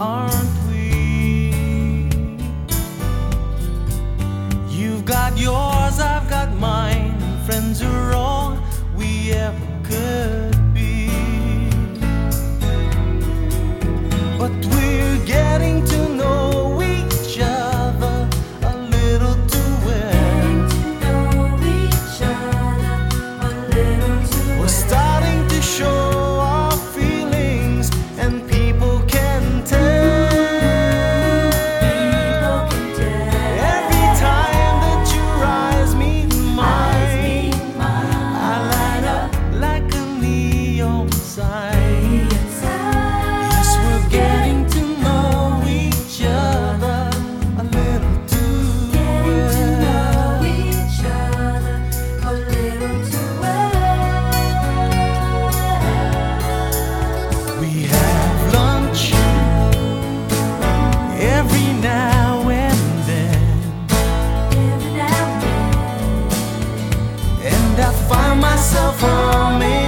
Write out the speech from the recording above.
arms. myself on me.